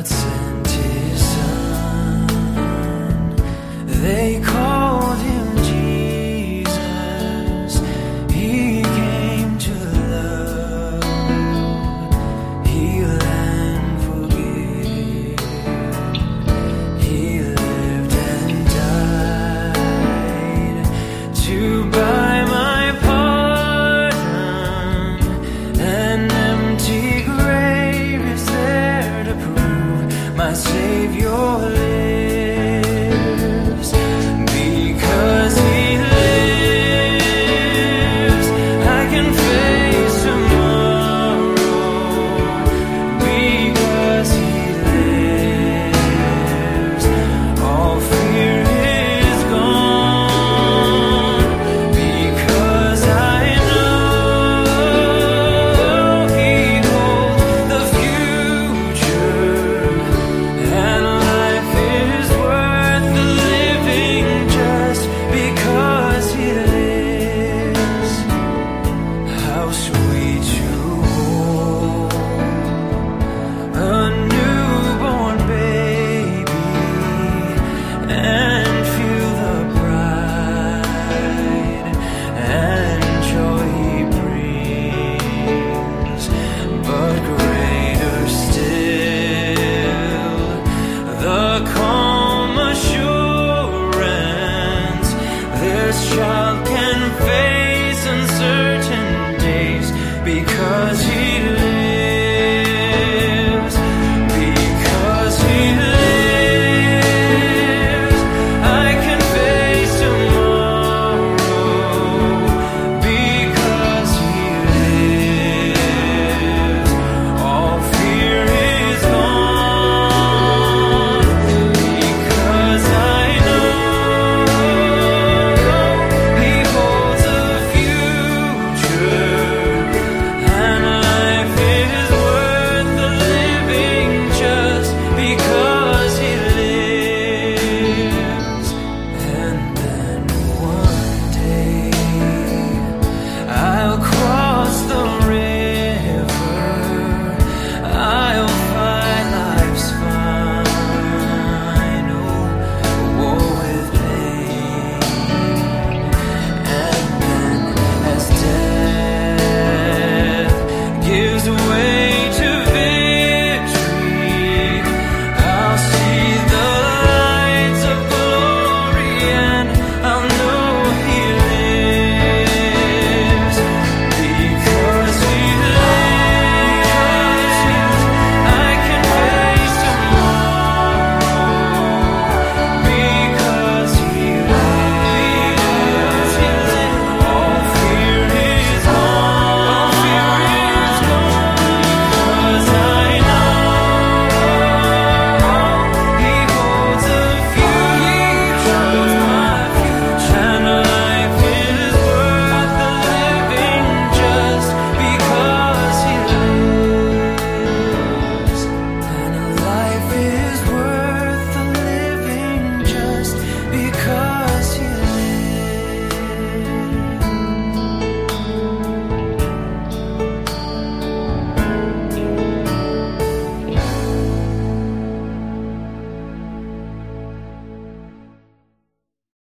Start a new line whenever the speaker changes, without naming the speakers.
Hudson. Helpless child can face uncertain days because he